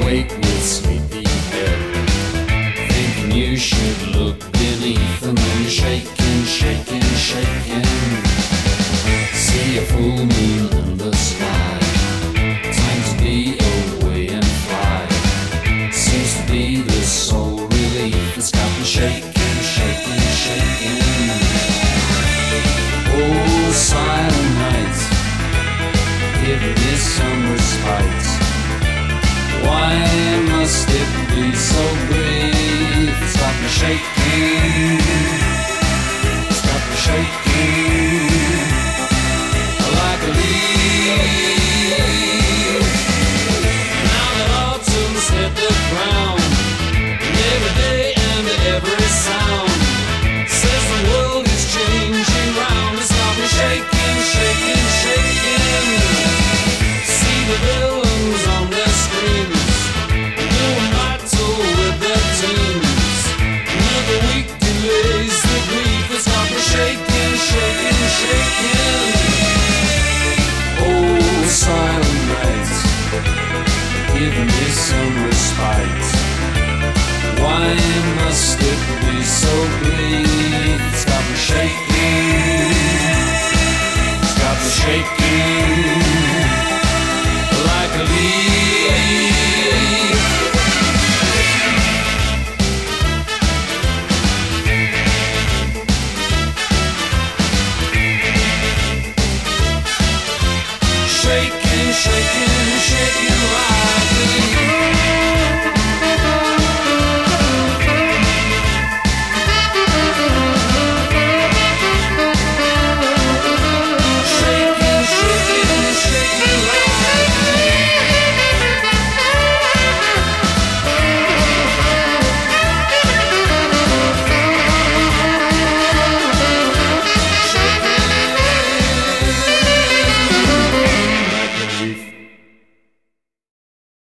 awake with sleepy head, thinking you should look beneath the moon, shaking, shaking, shaking. See a full moon in the sky. Time to be away and fly. Seems to be the sole relief that's got me shaking, must be so brief? It's got me silent night, give me some respite. Why must it be so brief? shaking.